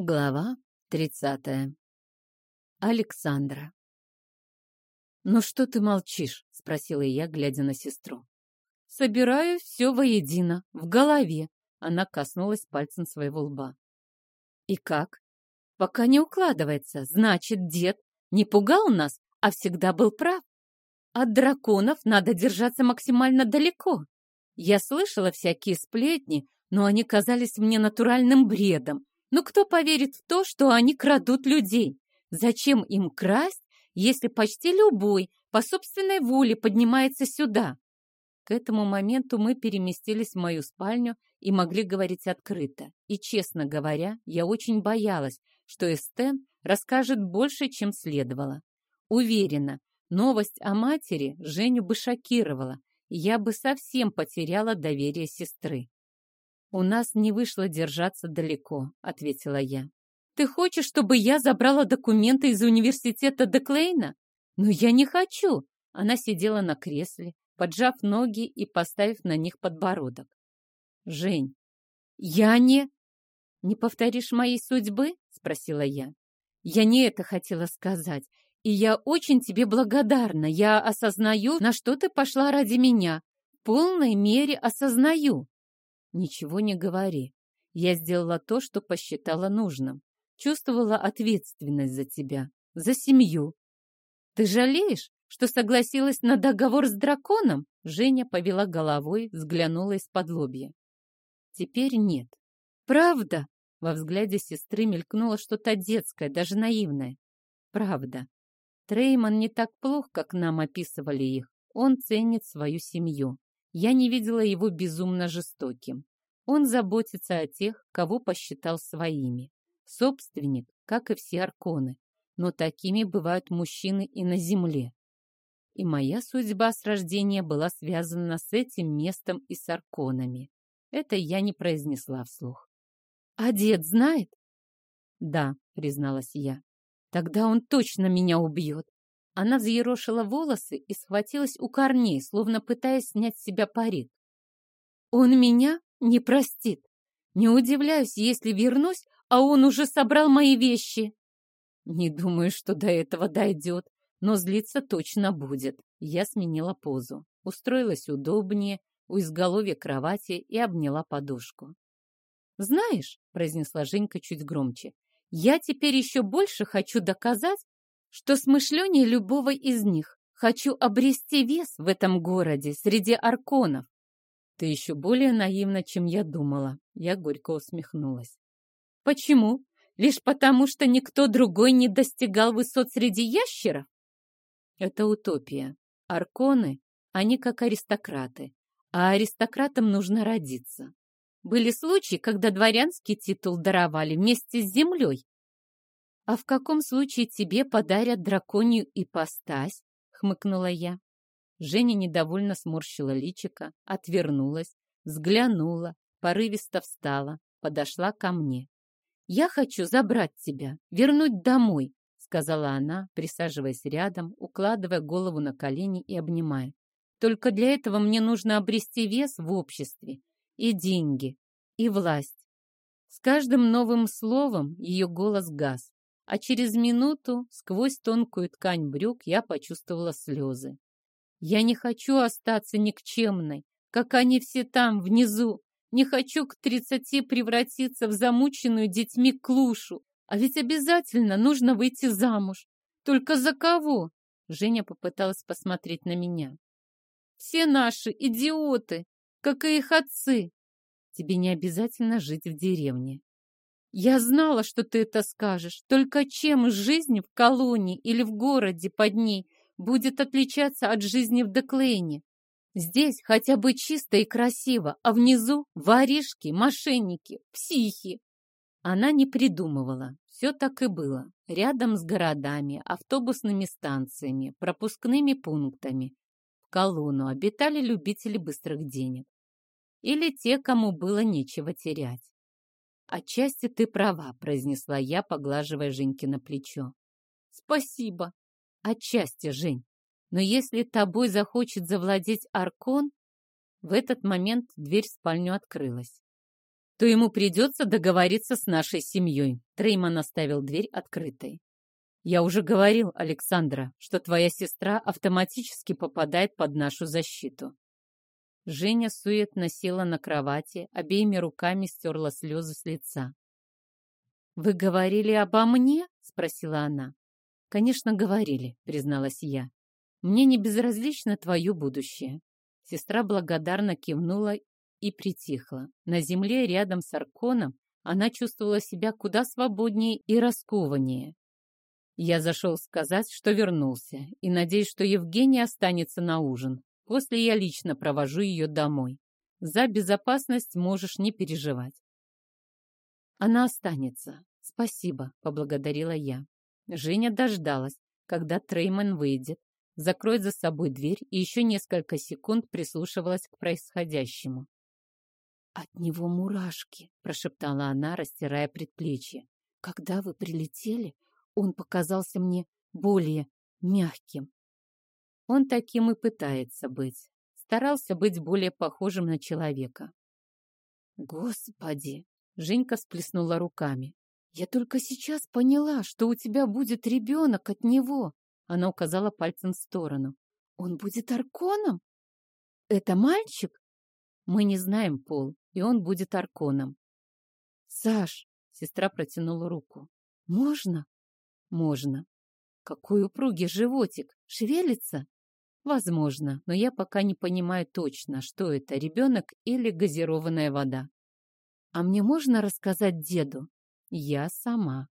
Глава тридцатая. Александра. «Ну что ты молчишь?» — спросила я, глядя на сестру. «Собираю все воедино, в голове». Она коснулась пальцем своего лба. «И как?» «Пока не укладывается. Значит, дед не пугал нас, а всегда был прав. От драконов надо держаться максимально далеко. Я слышала всякие сплетни, но они казались мне натуральным бредом, но кто поверит в то, что они крадут людей? Зачем им красть, если почти любой по собственной воле поднимается сюда? К этому моменту мы переместились в мою спальню и могли говорить открыто. И, честно говоря, я очень боялась, что Эстен расскажет больше, чем следовало. Уверена, новость о матери Женю бы шокировала, и я бы совсем потеряла доверие сестры. «У нас не вышло держаться далеко», — ответила я. «Ты хочешь, чтобы я забрала документы из университета Деклейна? Но я не хочу!» Она сидела на кресле, поджав ноги и поставив на них подбородок. «Жень, я не...» «Не повторишь моей судьбы?» — спросила я. «Я не это хотела сказать, и я очень тебе благодарна. Я осознаю, на что ты пошла ради меня. В полной мере осознаю. Ничего не говори. Я сделала то, что посчитала нужным. Чувствовала ответственность за тебя, за семью. Ты жалеешь, что согласилась на договор с драконом? Женя повела головой, взглянула из-под лобья. Теперь нет. Правда? Во взгляде сестры мелькнуло что-то детское, даже наивное. Правда. Трейман не так плох, как нам описывали их. Он ценит свою семью. Я не видела его безумно жестоким. Он заботится о тех, кого посчитал своими. Собственник, как и все арконы. Но такими бывают мужчины и на земле. И моя судьба с рождения была связана с этим местом и с арконами. Это я не произнесла вслух. «А дед знает?» «Да», — призналась я. «Тогда он точно меня убьет. Она взъерошила волосы и схватилась у корней, словно пытаясь снять с себя парик. «Он меня не простит. Не удивляюсь, если вернусь, а он уже собрал мои вещи». «Не думаю, что до этого дойдет, но злиться точно будет». Я сменила позу, устроилась удобнее у изголовья кровати и обняла подушку. «Знаешь», — произнесла Женька чуть громче, «я теперь еще больше хочу доказать, что смышленнее любого из них. Хочу обрести вес в этом городе среди арконов. Ты еще более наивна, чем я думала. Я горько усмехнулась. Почему? Лишь потому, что никто другой не достигал высот среди ящеров? Это утопия. Арконы, они как аристократы. А аристократам нужно родиться. Были случаи, когда дворянский титул даровали вместе с землей, «А в каком случае тебе подарят драконью ипостась?» — хмыкнула я. Женя недовольно сморщила личико, отвернулась, взглянула, порывисто встала, подошла ко мне. «Я хочу забрать тебя, вернуть домой», — сказала она, присаживаясь рядом, укладывая голову на колени и обнимая. «Только для этого мне нужно обрести вес в обществе, и деньги, и власть». С каждым новым словом ее голос гас а через минуту сквозь тонкую ткань брюк я почувствовала слезы. Я не хочу остаться никчемной, как они все там, внизу. Не хочу к тридцати превратиться в замученную детьми клушу. А ведь обязательно нужно выйти замуж. Только за кого? Женя попыталась посмотреть на меня. Все наши идиоты, как и их отцы. Тебе не обязательно жить в деревне. Я знала, что ты это скажешь. Только чем жизнь в колонии или в городе под ней будет отличаться от жизни в Деклейне? Здесь хотя бы чисто и красиво, а внизу воришки, мошенники, психи. Она не придумывала. Все так и было. Рядом с городами, автобусными станциями, пропускными пунктами. В колонну обитали любители быстрых денег. Или те, кому было нечего терять. «Отчасти ты права», — произнесла я, поглаживая Женьки на плечо. «Спасибо. Отчасти, Жень. Но если тобой захочет завладеть Аркон...» В этот момент дверь в спальню открылась. то ему придется договориться с нашей семьей. Трейман оставил дверь открытой. Я уже говорил, Александра, что твоя сестра автоматически попадает под нашу защиту. Женя суетно села на кровати, обеими руками стерла слезы с лица. «Вы говорили обо мне?» — спросила она. «Конечно, говорили», — призналась я. «Мне не безразлично твое будущее». Сестра благодарно кивнула и притихла. На земле рядом с Арконом она чувствовала себя куда свободнее и раскованнее. Я зашел сказать, что вернулся, и надеюсь, что Евгения останется на ужин. После я лично провожу ее домой. За безопасность можешь не переживать. Она останется. Спасибо, поблагодарила я. Женя дождалась, когда Трейман выйдет, закроет за собой дверь и еще несколько секунд прислушивалась к происходящему. «От него мурашки», — прошептала она, растирая предплечье. «Когда вы прилетели, он показался мне более мягким». Он таким и пытается быть. Старался быть более похожим на человека. «Господи!» — Женька сплеснула руками. «Я только сейчас поняла, что у тебя будет ребенок от него!» Она указала пальцем в сторону. «Он будет Арконом? Это мальчик?» «Мы не знаем пол и он будет Арконом. «Саш!» — сестра протянула руку. «Можно?» «Можно. Какой упругий животик! Шевелится?» «Возможно, но я пока не понимаю точно, что это, ребенок или газированная вода». «А мне можно рассказать деду?» «Я сама».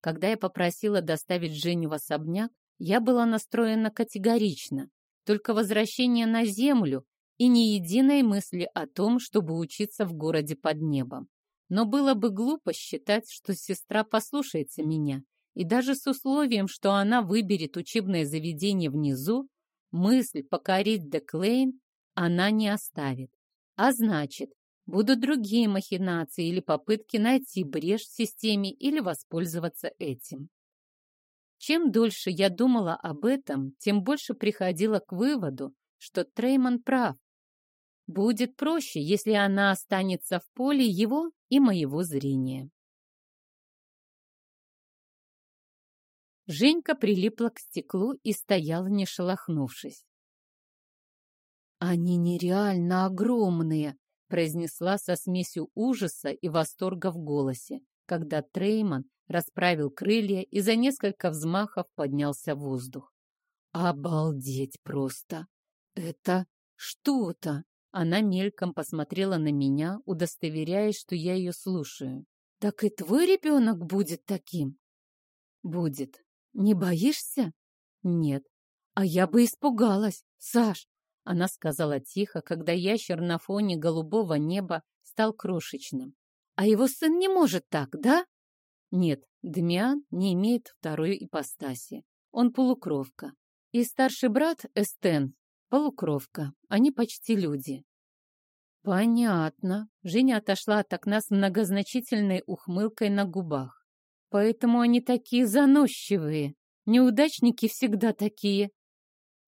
Когда я попросила доставить Женю в особняк, я была настроена категорично. Только возвращение на землю и ни единой мысли о том, чтобы учиться в городе под небом. Но было бы глупо считать, что сестра послушается меня, и даже с условием, что она выберет учебное заведение внизу, мысль покорить Деклейн она не оставит. А значит, будут другие махинации или попытки найти брешь в системе или воспользоваться этим. Чем дольше я думала об этом, тем больше приходила к выводу, что Трейман прав. Будет проще, если она останется в поле его и моего зрения. Женька прилипла к стеклу и стояла, не шелохнувшись. «Они нереально огромные!» произнесла со смесью ужаса и восторга в голосе, когда Трейман расправил крылья и за несколько взмахов поднялся в воздух. «Обалдеть просто! Это что-то!» Она мельком посмотрела на меня, удостоверяясь, что я ее слушаю. «Так и твой ребенок будет таким?» «Будет. Не боишься?» «Нет. А я бы испугалась, Саш!» Она сказала тихо, когда ящер на фоне голубого неба стал крошечным. «А его сын не может так, да?» «Нет, Дмиан не имеет второй ипостаси. Он полукровка. И старший брат Эстен Полукровка. Они почти люди. Понятно. Женя отошла от окна с многозначительной ухмылкой на губах. Поэтому они такие заносчивые. Неудачники всегда такие.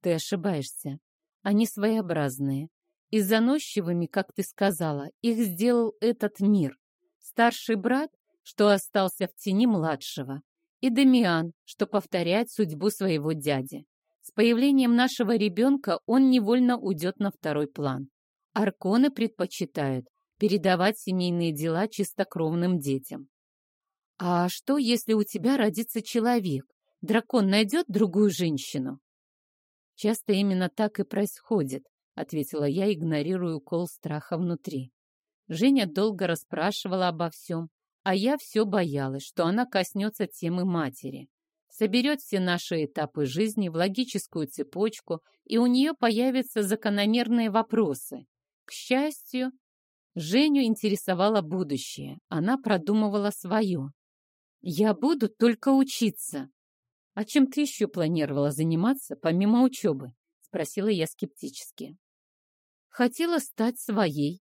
Ты ошибаешься. Они своеобразные. И заносчивыми, как ты сказала, их сделал этот мир. Старший брат, что остался в тени младшего, и Дамиан, что повторяет судьбу своего дяди. С появлением нашего ребенка он невольно уйдет на второй план. Арконы предпочитают передавать семейные дела чистокровным детям. А что, если у тебя родится человек? Дракон найдет другую женщину? Часто именно так и происходит, ответила я, игнорируя укол страха внутри. Женя долго расспрашивала обо всем, а я все боялась, что она коснется темы матери соберет все наши этапы жизни в логическую цепочку, и у нее появятся закономерные вопросы. К счастью, Женю интересовало будущее. Она продумывала свое. «Я буду только учиться». «А чем ты еще планировала заниматься, помимо учебы?» — спросила я скептически. «Хотела стать своей».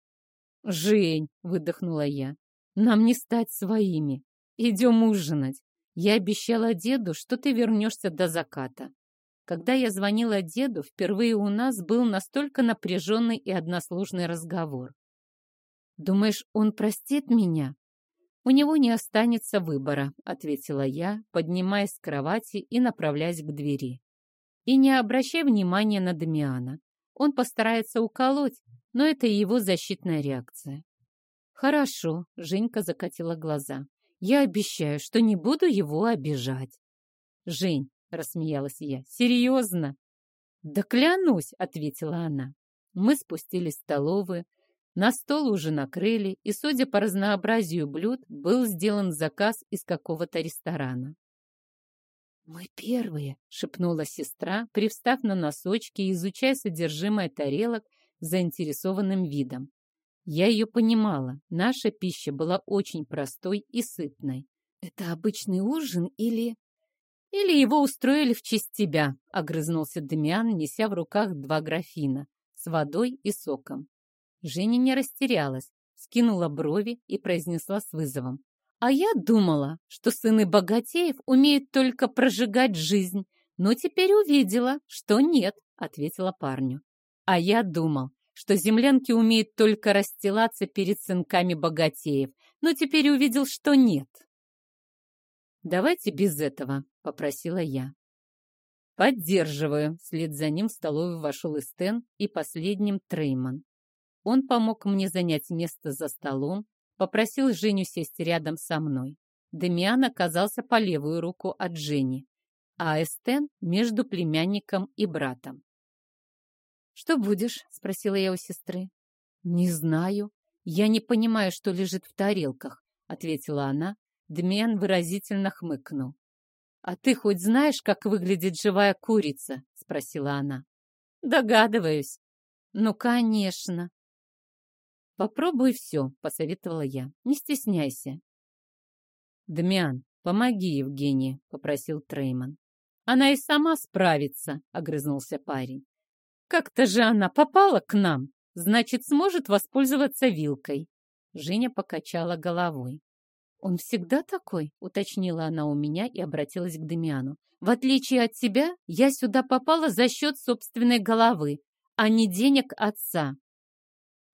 «Жень!» — выдохнула я. «Нам не стать своими. Идем ужинать. Я обещала деду, что ты вернешься до заката. Когда я звонила деду, впервые у нас был настолько напряженный и односложный разговор. Думаешь, он простит меня? У него не останется выбора, ответила я, поднимаясь с кровати и направляясь к двери. И не обращай внимания на Дамиана. Он постарается уколоть, но это его защитная реакция. Хорошо, Женька закатила глаза. Я обещаю, что не буду его обижать. Жень, рассмеялась я, серьезно? Да клянусь, ответила она. Мы спустились в столовую, на стол уже накрыли, и, судя по разнообразию блюд, был сделан заказ из какого-то ресторана. «Мы первые», — шепнула сестра, привстав на носочки и изучая содержимое тарелок заинтересованным видом. Я ее понимала, наша пища была очень простой и сытной. «Это обычный ужин или...» «Или его устроили в честь тебя», — огрызнулся Демиан, неся в руках два графина с водой и соком. Женя не растерялась, скинула брови и произнесла с вызовом. «А я думала, что сыны богатеев умеют только прожигать жизнь, но теперь увидела, что нет», — ответила парню. «А я думал, что землянки умеют только расстилаться перед сынками богатеев, но теперь увидел, что нет». «Давайте без этого», — попросила я. «Поддерживаю», — вслед за ним в столовую вошел Эстен и последним Трейман. Он помог мне занять место за столом, попросил Женю сесть рядом со мной. Демиан оказался по левую руку от Жени, а Эстен между племянником и братом. «Что будешь?» — спросила я у сестры. «Не знаю. Я не понимаю, что лежит в тарелках», — ответила она. Демиан выразительно хмыкнул. «А ты хоть знаешь, как выглядит живая курица?» — спросила она. «Догадываюсь». «Ну, конечно. «Попробуй все», — посоветовала я. «Не стесняйся». «Дмян, помоги Евгении», — попросил Трейман. «Она и сама справится», — огрызнулся парень. «Как-то же она попала к нам, значит, сможет воспользоваться вилкой». Женя покачала головой. «Он всегда такой?» — уточнила она у меня и обратилась к Демиану. «В отличие от тебя, я сюда попала за счет собственной головы, а не денег отца.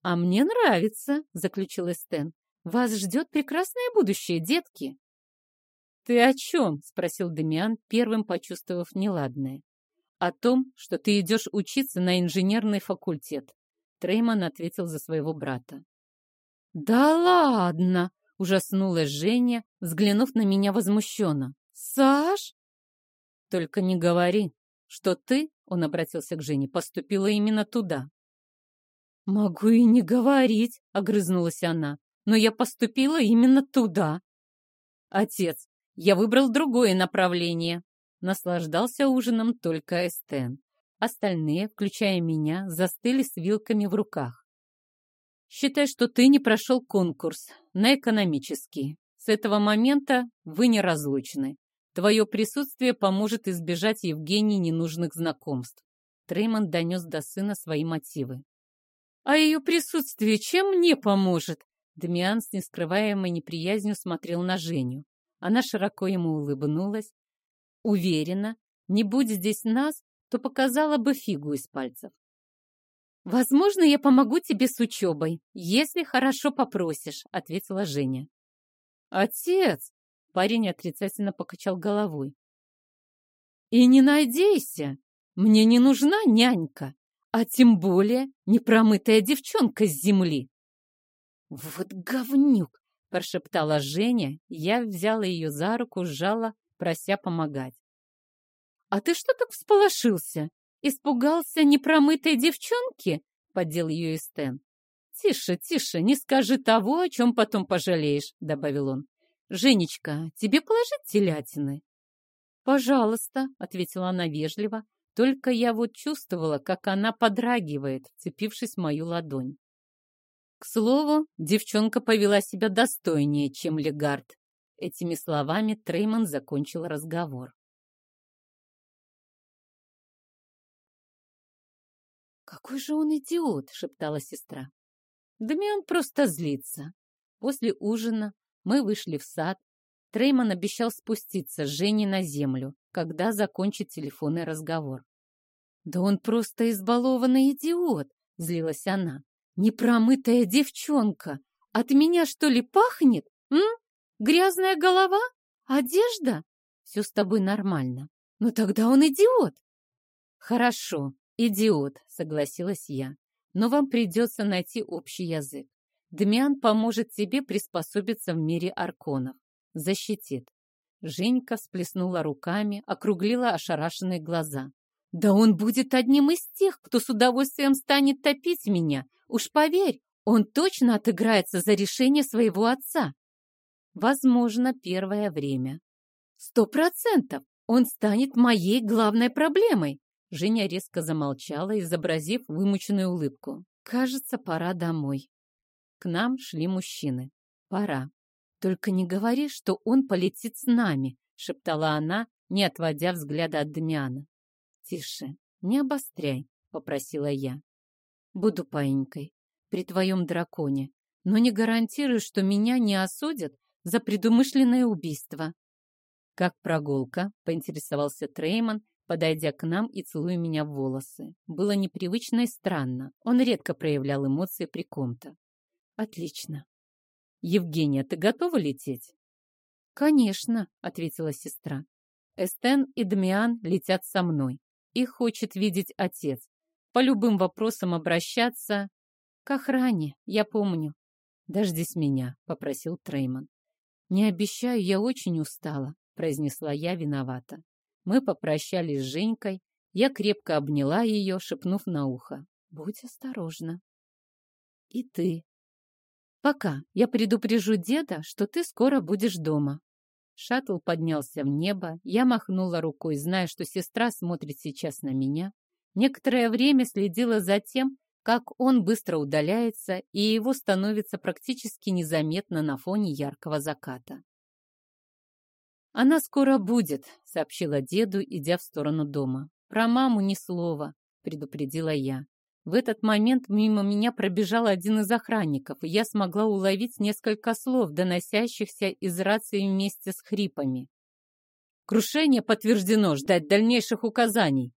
«А мне нравится», — заключил Эстен. «Вас ждет прекрасное будущее, детки». «Ты о чем?» — спросил Демиан, первым почувствовав неладное. «О том, что ты идешь учиться на инженерный факультет», — Трейман ответил за своего брата. «Да ладно!» — ужаснулась Женя, взглянув на меня возмущенно. «Саш?» «Только не говори, что ты, — он обратился к Жене, — поступила именно туда. «Могу и не говорить», — огрызнулась она, «но я поступила именно туда». «Отец, я выбрал другое направление». Наслаждался ужином только Эстен. Остальные, включая меня, застыли с вилками в руках. «Считай, что ты не прошел конкурс на экономический. С этого момента вы неразлучны. Твое присутствие поможет избежать Евгении ненужных знакомств». Треймон донес до сына свои мотивы. А ее присутствие чем мне поможет? Дамиан с нескрываемой неприязнью смотрел на Женю. Она широко ему улыбнулась. Уверена, не будь здесь нас, то показала бы фигу из пальцев. «Возможно, я помогу тебе с учебой, если хорошо попросишь», — ответила Женя. «Отец!» — парень отрицательно покачал головой. «И не надейся, мне не нужна нянька а тем более непромытая девчонка с земли. «Вот говнюк!» — прошептала Женя. Я взяла ее за руку, сжала, прося помогать. «А ты что так всполошился? Испугался непромытой девчонки?» — поддел ее Эстен. «Тише, тише, не скажи того, о чем потом пожалеешь», — добавил он. «Женечка, тебе положить телятины?» «Пожалуйста», — ответила она вежливо, только я вот чувствовала, как она подрагивает, вцепившись в мою ладонь. К слову, девчонка повела себя достойнее, чем Легард. Этими словами Трейман закончил разговор. «Какой же он идиот!» — шептала сестра. «Дамиан просто злится». После ужина мы вышли в сад. Трейман обещал спуститься с Женей на землю, когда закончит телефонный разговор. «Да он просто избалованный идиот!» — злилась она. «Непромытая девчонка! От меня что ли пахнет? М? Грязная голова? Одежда? Все с тобой нормально. Ну тогда он идиот. Хорошо, идиот, согласилась я. Но вам придется найти общий язык. Дмян поможет тебе приспособиться в мире арконов. Защитит. Женька всплеснула руками, округлила ошарашенные глаза. «Да он будет одним из тех, кто с удовольствием станет топить меня. Уж поверь, он точно отыграется за решение своего отца. Возможно, первое время. Сто процентов он станет моей главной проблемой. Женя резко замолчала, изобразив вымученную улыбку. Кажется, пора домой. К нам шли мужчины. Пора. Только не говори, что он полетит с нами, шептала она, не отводя взгляда от Дамиана. Тише, не обостряй, попросила я. Буду паинькой при твоем драконе, но не гарантирую, что меня не осудят за предумышленное убийство. «Как прогулка?» — поинтересовался Трейман, подойдя к нам и целуя меня в волосы. Было непривычно и странно. Он редко проявлял эмоции при ком-то. «Отлично». «Евгения, ты готова лететь?» «Конечно», — ответила сестра. «Эстен и Дамиан летят со мной. Их хочет видеть отец. По любым вопросам обращаться к охране, я помню. Дождись меня, попросил Трейман. Не обещаю, я очень устала, произнесла я виновата. Мы попрощались с Женькой. Я крепко обняла ее, шепнув на ухо. Будь осторожна. И ты. Пока. Я предупрежу деда, что ты скоро будешь дома. Шаттл поднялся в небо. Я махнула рукой, зная, что сестра смотрит сейчас на меня. Некоторое время следила за тем, как он быстро удаляется, и его становится практически незаметно на фоне яркого заката. «Она скоро будет», — сообщила деду, идя в сторону дома. «Про маму ни слова», — предупредила я. В этот момент мимо меня пробежал один из охранников, и я смогла уловить несколько слов, доносящихся из рации вместе с хрипами. «Крушение подтверждено, ждать дальнейших указаний»,